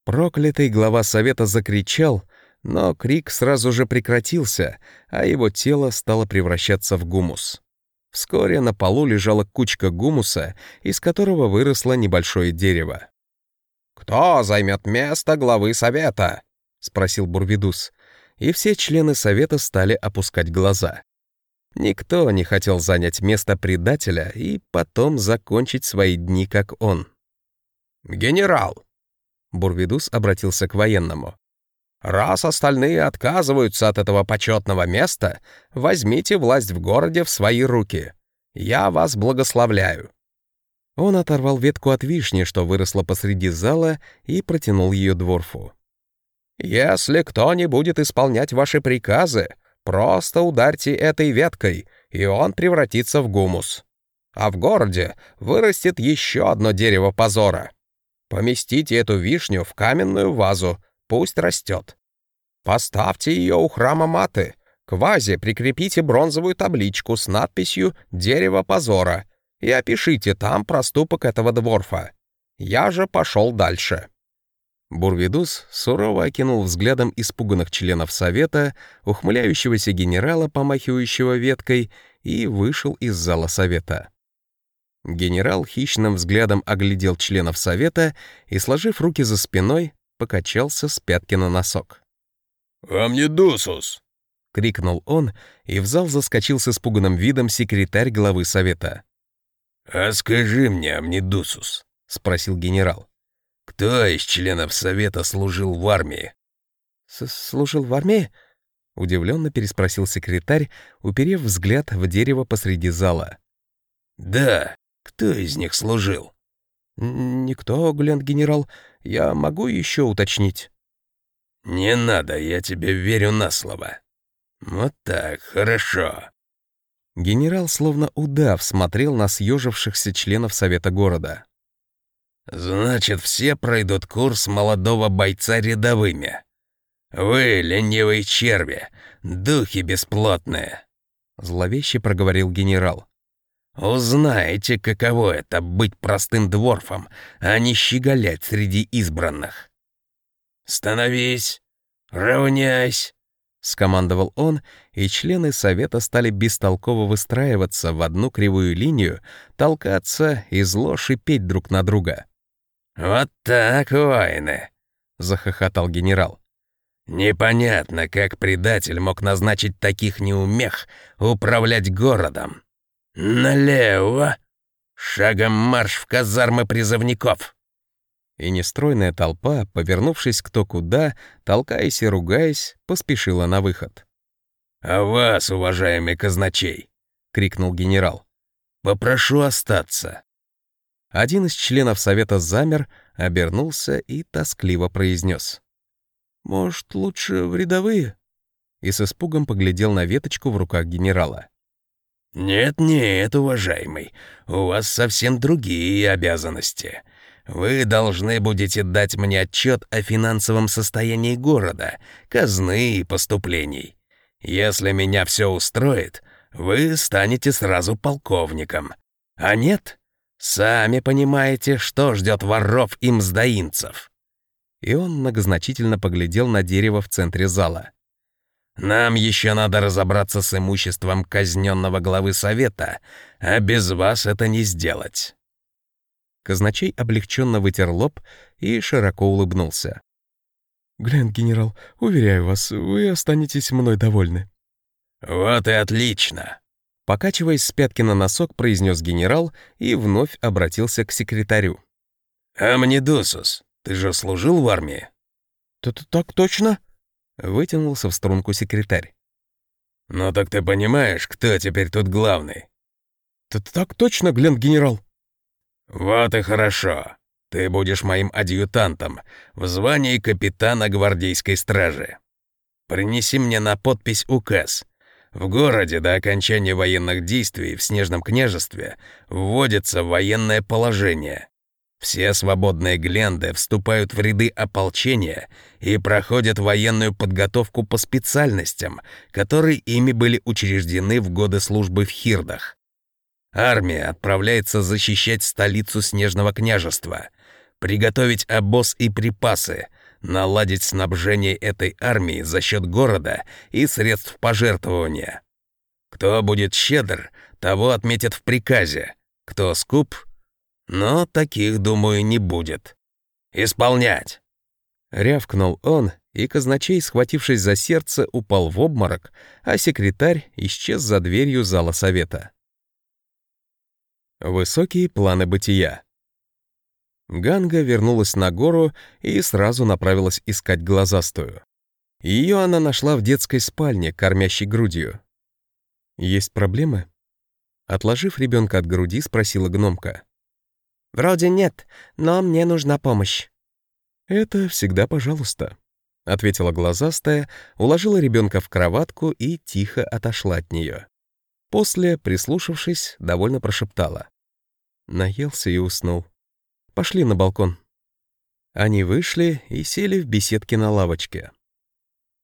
Проклятый глава совета закричал, но крик сразу же прекратился, а его тело стало превращаться в гумус. Вскоре на полу лежала кучка гумуса, из которого выросло небольшое дерево. «Кто займет место главы совета?» — спросил Бурвидус. И все члены совета стали опускать глаза. Никто не хотел занять место предателя и потом закончить свои дни, как он. «Генерал!» Бурвидус обратился к военному. Раз остальные отказываются от этого почетного места, возьмите власть в городе в свои руки. Я вас благословляю». Он оторвал ветку от вишни, что выросла посреди зала, и протянул ее дворфу. «Если кто не будет исполнять ваши приказы, просто ударьте этой веткой, и он превратится в гумус. А в городе вырастет еще одно дерево позора. Поместите эту вишню в каменную вазу, Пусть растет. Поставьте ее у храма Маты. К вазе прикрепите бронзовую табличку с надписью «Дерево позора» и опишите там проступок этого дворфа. Я же пошел дальше». Бурвидус сурово окинул взглядом испуганных членов совета, ухмыляющегося генерала, помахивающего веткой, и вышел из зала совета. Генерал хищным взглядом оглядел членов совета и, сложив руки за спиной, покачался с пятки на носок. «Амнидусус!» — крикнул он, и в зал заскочил с испуганным видом секретарь главы совета. «А скажи мне, Амнидусус», — спросил генерал, «кто из членов совета служил в армии?» «Служил в армии?» — удивленно переспросил секретарь, уперев взгляд в дерево посреди зала. «Да, кто из них служил?» «Никто, Глент-генерал. Я могу еще уточнить?» «Не надо, я тебе верю на слово. Вот так, хорошо». Генерал, словно удав, смотрел на съежившихся членов Совета города. «Значит, все пройдут курс молодого бойца рядовыми. Вы, ленивые черви, духи бесплотные», — зловеще проговорил генерал. Узнаете, каково это — быть простым дворфом, а не щеголять среди избранных. «Становись! Равняйсь! скомандовал он, и члены совета стали бестолково выстраиваться в одну кривую линию, толкаться и зло шипеть друг на друга. «Вот так, воины!» — захохотал генерал. «Непонятно, как предатель мог назначить таких неумех управлять городом. Налево! Шагом марш в казармы призывников!» И нестройная толпа, повернувшись кто куда, толкаясь и ругаясь, поспешила на выход. «А вас, уважаемый казначей!» — крикнул генерал. «Попрошу остаться». Один из членов совета замер, обернулся и тоскливо произнес. «Может, лучше в рядовые?» И с испугом поглядел на веточку в руках генерала. «Нет-нет, уважаемый, у вас совсем другие обязанности. Вы должны будете дать мне отчет о финансовом состоянии города, казны и поступлений. Если меня все устроит, вы станете сразу полковником. А нет, сами понимаете, что ждет воров и мздоинцев». И он многозначительно поглядел на дерево в центре зала. «Нам еще надо разобраться с имуществом казненного главы совета, а без вас это не сделать». Казначей облегченно вытер лоб и широко улыбнулся. «Глен, генерал, уверяю вас, вы останетесь мной довольны». «Вот и отлично!» Покачиваясь с пятки на носок, произнес генерал и вновь обратился к секретарю. «Амнидусус, ты же служил в армии?» «Так точно?» — вытянулся в струнку секретарь. «Ну так ты понимаешь, кто теперь тут главный?» «Так точно, Глен, генерал!» «Вот и хорошо. Ты будешь моим адъютантом в звании капитана гвардейской стражи. Принеси мне на подпись указ. В городе до окончания военных действий в Снежном княжестве вводится военное положение. Все свободные гленды вступают в ряды ополчения и проходят военную подготовку по специальностям, которые ими были учреждены в годы службы в Хирдах. Армия отправляется защищать столицу Снежного княжества, приготовить обоз и припасы, наладить снабжение этой армии за счет города и средств пожертвования. Кто будет щедр, того отметят в приказе. Кто скуп, но таких, думаю, не будет. Исполнять!» Рявкнул он, и казначей, схватившись за сердце, упал в обморок, а секретарь исчез за дверью зала совета. Высокие планы бытия. Ганга вернулась на гору и сразу направилась искать глазастую. Ее она нашла в детской спальне, кормящей грудью. «Есть проблемы?» Отложив ребенка от груди, спросила гномка. «Вроде нет, но мне нужна помощь». «Это всегда пожалуйста», — ответила глазастая, уложила ребенка в кроватку и тихо отошла от нее. После, прислушавшись, довольно прошептала. Наелся и уснул. Пошли на балкон. Они вышли и сели в беседке на лавочке.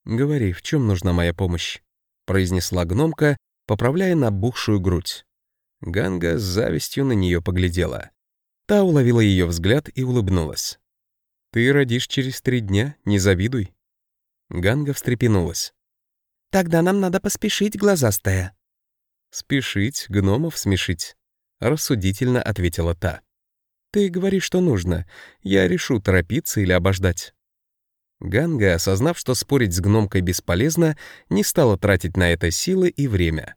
«Говори, в чем нужна моя помощь?» — произнесла гномка, поправляя набухшую грудь. Ганга с завистью на нее поглядела. Та уловила ее взгляд и улыбнулась. «Ты родишь через три дня, не завидуй». Ганга встрепенулась. «Тогда нам надо поспешить, глазастая». «Спешить, гномов смешить», — рассудительно ответила та. «Ты говори, что нужно. Я решу, торопиться или обождать». Ганга, осознав, что спорить с гномкой бесполезно, не стала тратить на это силы и время.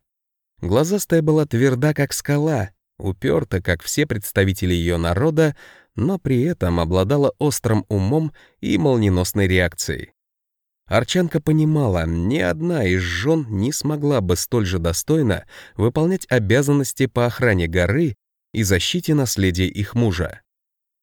Глазастая была тверда, как скала, уперта, как все представители ее народа, но при этом обладала острым умом и молниеносной реакцией. Арчанка понимала, ни одна из жен не смогла бы столь же достойно выполнять обязанности по охране горы и защите наследия их мужа.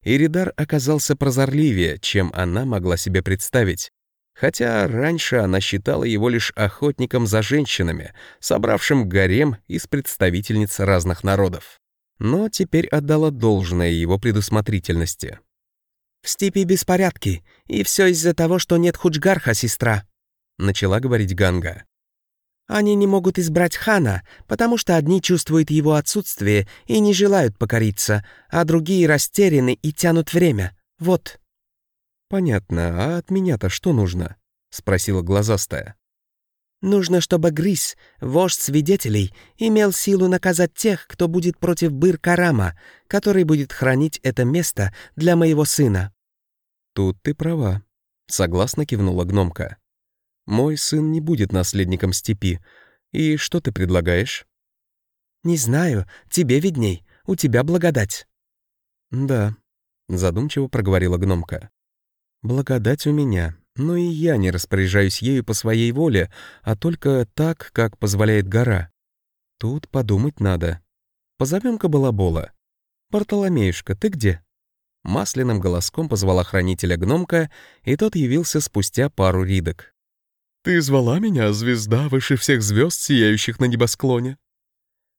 Иридар оказался прозорливее, чем она могла себе представить, хотя раньше она считала его лишь охотником за женщинами, собравшим гарем из представительниц разных народов. Но теперь отдала должное его предусмотрительности. «В степи беспорядки, и все из-за того, что нет Худжгарха, сестра», — начала говорить Ганга. «Они не могут избрать хана, потому что одни чувствуют его отсутствие и не желают покориться, а другие растеряны и тянут время. Вот». «Понятно, а от меня-то что нужно?» — спросила глазастая. Нужно, чтобы Грис, вождь свидетелей, имел силу наказать тех, кто будет против Быр-Карама, который будет хранить это место для моего сына». «Тут ты права», — согласно кивнула гномка. «Мой сын не будет наследником степи. И что ты предлагаешь?» «Не знаю, тебе видней, у тебя благодать». «Да», — задумчиво проговорила гномка. «Благодать у меня, но и я не распоряжаюсь ею по своей воле, а только так, как позволяет гора. Тут подумать надо. Позовем-ка балабола. Бартоломеюшка, ты где?» Масляным голоском позвала хранителя гномка, и тот явился спустя пару ридок. «Ты звала меня, звезда выше всех звезд, сияющих на небосклоне?»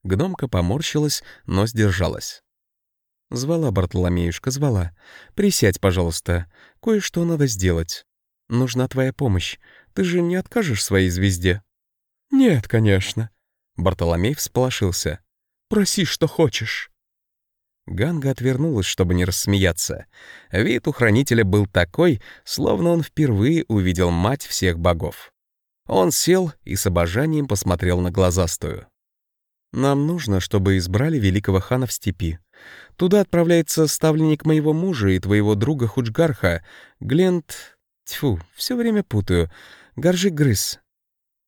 Гномка поморщилась, но сдержалась. «Звала, Бартоломеюшка, звала. Присядь, пожалуйста. Кое-что надо сделать. Нужна твоя помощь. Ты же не откажешь своей звезде?» «Нет, конечно». Бартоломей всполошился. «Проси, что хочешь». Ганга отвернулась, чтобы не рассмеяться. Вид у хранителя был такой, словно он впервые увидел мать всех богов. Он сел и с обожанием посмотрел на глазастую. «Нам нужно, чтобы избрали великого хана в степи. Туда отправляется ставленник моего мужа и твоего друга Худжгарха, Глент... Тьфу, все время путаю. Горжик Грыз.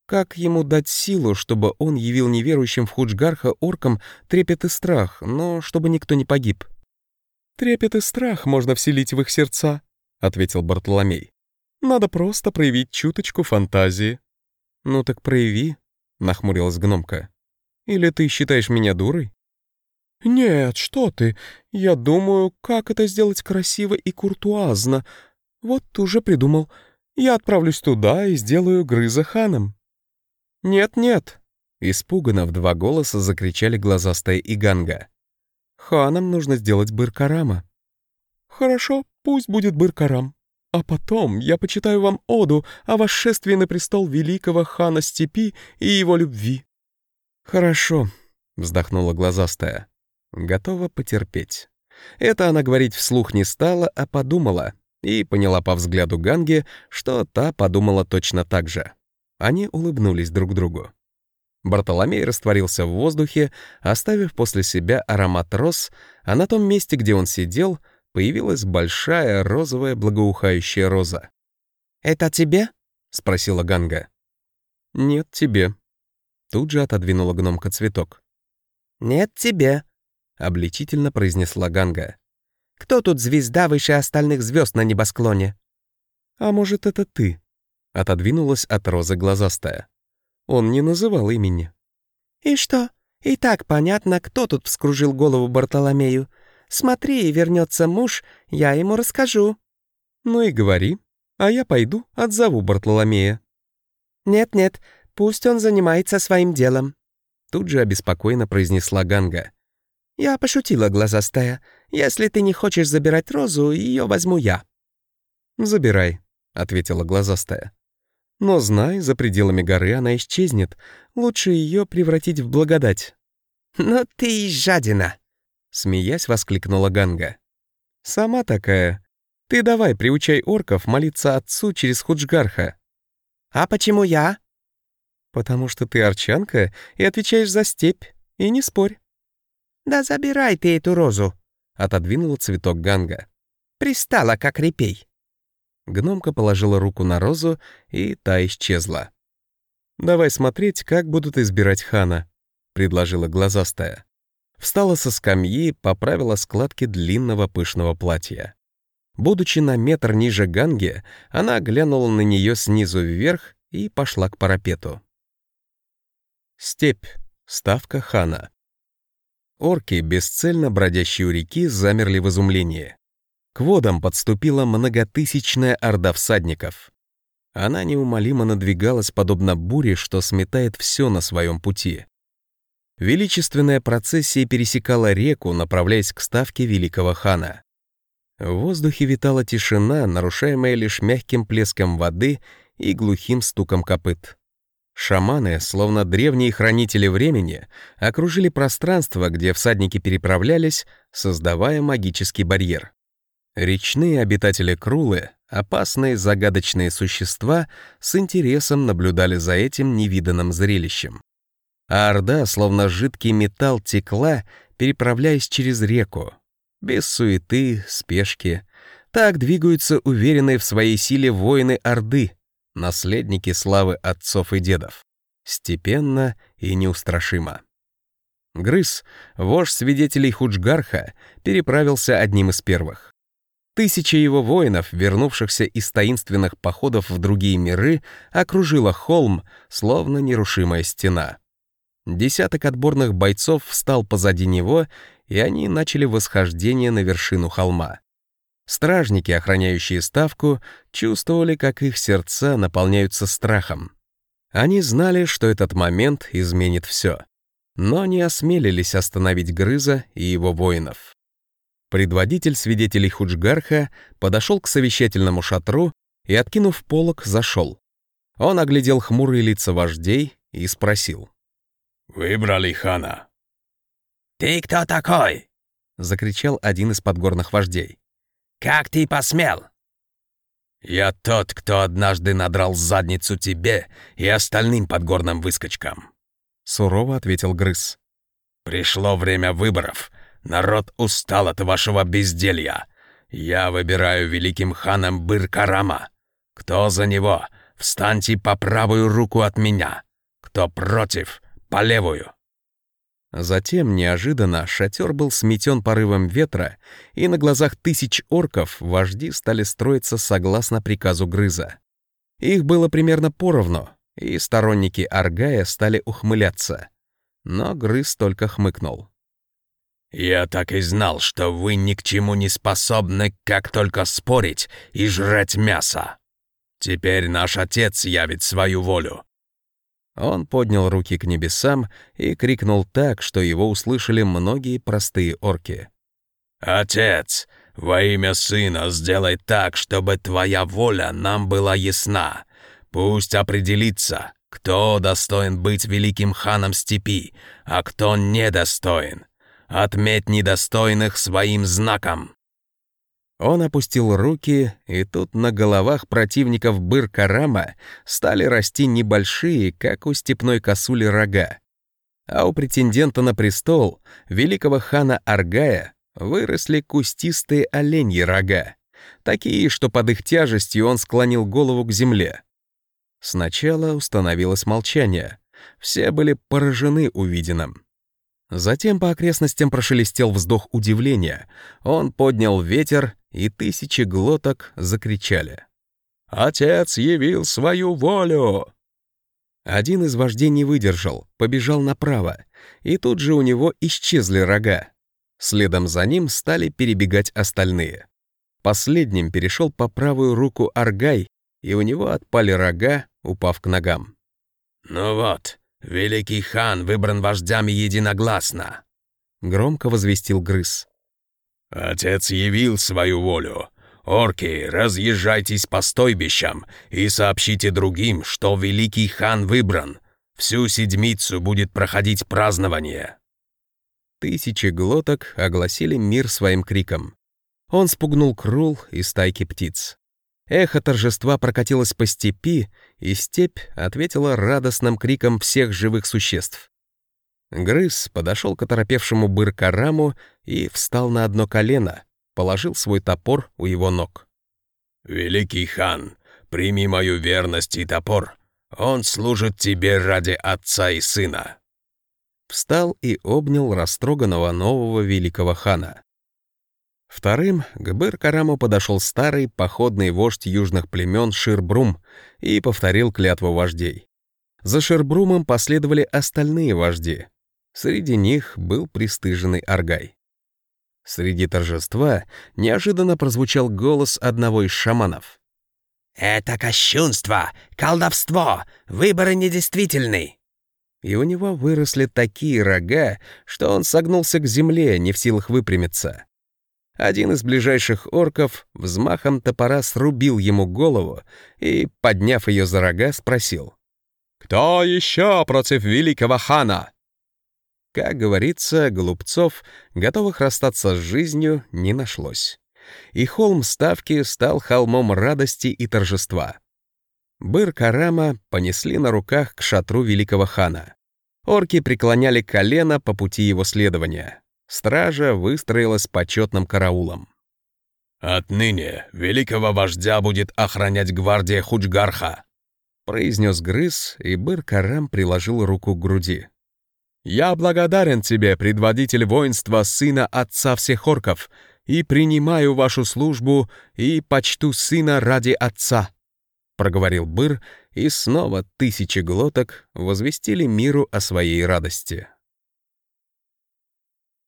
Как ему дать силу, чтобы он явил неверующим в Худжгарха оркам трепет и страх, но чтобы никто не погиб? «Трепет и страх можно вселить в их сердца», — ответил Бартоломей. «Надо просто проявить чуточку фантазии». «Ну так прояви», — нахмурилась гномка. «Или ты считаешь меня дурой?» «Нет, что ты. Я думаю, как это сделать красиво и куртуазно. Вот уже придумал. Я отправлюсь туда и сделаю Грыза ханом». «Нет-нет», — испуганно в два голоса закричали глазастая и Ганга. «Ханом нужно сделать Быркарама». «Хорошо, пусть будет Быркарам. А потом я почитаю вам оду о восшествии на престол великого хана Степи и его любви». «Хорошо», — вздохнула глазастая. «Готова потерпеть». Это она говорить вслух не стала, а подумала, и поняла по взгляду Ганги, что та подумала точно так же. Они улыбнулись друг другу. Бартоломей растворился в воздухе, оставив после себя аромат роз, а на том месте, где он сидел, появилась большая розовая благоухающая роза. «Это тебе?» — спросила Ганга. «Нет, тебе». Тут же отодвинула гномка цветок. «Нет, тебе», — обличительно произнесла Ганга. «Кто тут звезда выше остальных звезд на небосклоне?» «А может, это ты?» Отодвинулась от розы глазастая. Он не называл имени. «И что? И так понятно, кто тут вскружил голову Бартоломею. Смотри, вернется муж, я ему расскажу». «Ну и говори, а я пойду отзову Бартоломея». «Нет-нет, пусть он занимается своим делом», — тут же обеспокоенно произнесла Ганга. «Я пошутила, глазастая. Если ты не хочешь забирать розу, ее возьму я». «Забирай», — ответила глазастая. Но знай, за пределами горы она исчезнет. Лучше ее превратить в благодать». «Но ты и жадина!» — смеясь воскликнула Ганга. «Сама такая. Ты давай приучай орков молиться отцу через Худжгарха». «А почему я?» «Потому что ты арчанка и отвечаешь за степь, и не спорь». «Да забирай ты эту розу», — отодвинула цветок Ганга. «Пристала, как репей». Гномка положила руку на розу, и та исчезла. «Давай смотреть, как будут избирать хана», — предложила глазастая. Встала со скамьи, поправила складки длинного пышного платья. Будучи на метр ниже Ганги, она глянула на нее снизу вверх и пошла к парапету. Степь. Ставка хана. Орки, бесцельно бродящие у реки, замерли в изумлении. К водам подступила многотысячная орда всадников. Она неумолимо надвигалась, подобно буре, что сметает все на своем пути. Величественная процессия пересекала реку, направляясь к ставке великого хана. В воздухе витала тишина, нарушаемая лишь мягким плеском воды и глухим стуком копыт. Шаманы, словно древние хранители времени, окружили пространство, где всадники переправлялись, создавая магический барьер. Речные обитатели Крулы опасные загадочные существа с интересом наблюдали за этим невиданным зрелищем. А Орда, словно жидкий металл, текла, переправляясь через реку. Без суеты, спешки. Так двигаются уверенные в своей силе воины Орды, наследники славы отцов и дедов. Степенно и неустрашимо. Грыз, вождь свидетелей Худжгарха, переправился одним из первых. Тысяча его воинов, вернувшихся из таинственных походов в другие миры, окружила холм, словно нерушимая стена. Десяток отборных бойцов встал позади него, и они начали восхождение на вершину холма. Стражники, охраняющие ставку, чувствовали, как их сердца наполняются страхом. Они знали, что этот момент изменит все, но не осмелились остановить Грыза и его воинов. Предводитель свидетелей Худжгарха подошел к совещательному шатру и, откинув полог, зашел. Он оглядел хмурые лица вождей и спросил. «Выбрали хана». «Ты кто такой?» — закричал один из подгорных вождей. «Как ты посмел?» «Я тот, кто однажды надрал задницу тебе и остальным подгорным выскочкам», — сурово ответил Грыз. «Пришло время выборов, Народ устал от вашего безделья. Я выбираю великим ханом Быр-Карама. Кто за него, встаньте по правую руку от меня. Кто против, по левую». Затем, неожиданно, шатер был сметен порывом ветра, и на глазах тысяч орков вожди стали строиться согласно приказу Грыза. Их было примерно поровну, и сторонники Аргая стали ухмыляться. Но Грыз только хмыкнул. «Я так и знал, что вы ни к чему не способны, как только спорить и жрать мясо. Теперь наш отец явит свою волю». Он поднял руки к небесам и крикнул так, что его услышали многие простые орки. «Отец, во имя сына сделай так, чтобы твоя воля нам была ясна. Пусть определится, кто достоин быть великим ханом степи, а кто недостоин. Отметь недостойных своим знаком!» Он опустил руки, и тут на головах противников Быр-Карама стали расти небольшие, как у степной косули, рога. А у претендента на престол, великого хана Аргая, выросли кустистые оленьи рога, такие, что под их тяжестью он склонил голову к земле. Сначала установилось молчание. Все были поражены увиденным. Затем по окрестностям прошелестел вздох удивления. Он поднял ветер, и тысячи глоток закричали. «Отец явил свою волю!» Один из вождей не выдержал, побежал направо, и тут же у него исчезли рога. Следом за ним стали перебегать остальные. Последним перешел по правую руку Аргай, и у него отпали рога, упав к ногам. «Ну вот, «Великий хан выбран вождями единогласно», — громко возвестил Грыз. «Отец явил свою волю. Орки, разъезжайтесь по стойбищам и сообщите другим, что великий хан выбран. Всю седмицу будет проходить празднование». Тысячи глоток огласили мир своим криком. Он спугнул крул и стайки птиц. Эхо торжества прокатилось по степи, и степь ответила радостным криком всех живых существ. Грыз подошел к оторопевшему Быр-Караму и встал на одно колено, положил свой топор у его ног. «Великий хан, прими мою верность и топор. Он служит тебе ради отца и сына». Встал и обнял растроганного нового великого хана. Вторым к Быр-Караму подошел старый походный вождь южных племен Ширбрум и повторил клятву вождей. За Ширбрумом последовали остальные вожди. Среди них был пристыженный Аргай. Среди торжества неожиданно прозвучал голос одного из шаманов. «Это кощунство, колдовство, выборы недействительны!» И у него выросли такие рога, что он согнулся к земле, не в силах выпрямиться. Один из ближайших орков взмахом топора срубил ему голову и, подняв ее за рога, спросил. «Кто еще против великого хана?» Как говорится, глупцов, готовых расстаться с жизнью, не нашлось. и холм ставки стал холмом радости и торжества. Быр-Карама понесли на руках к шатру великого хана. Орки преклоняли колено по пути его следования. Стража выстроилась почетным караулом. «Отныне великого вождя будет охранять гвардия Худжгарха», произнес Грыз, и Быр-Карам приложил руку к груди. «Я благодарен тебе, предводитель воинства сына отца всех орков, и принимаю вашу службу и почту сына ради отца», проговорил Быр, и снова тысячи глоток возвестили миру о своей радости.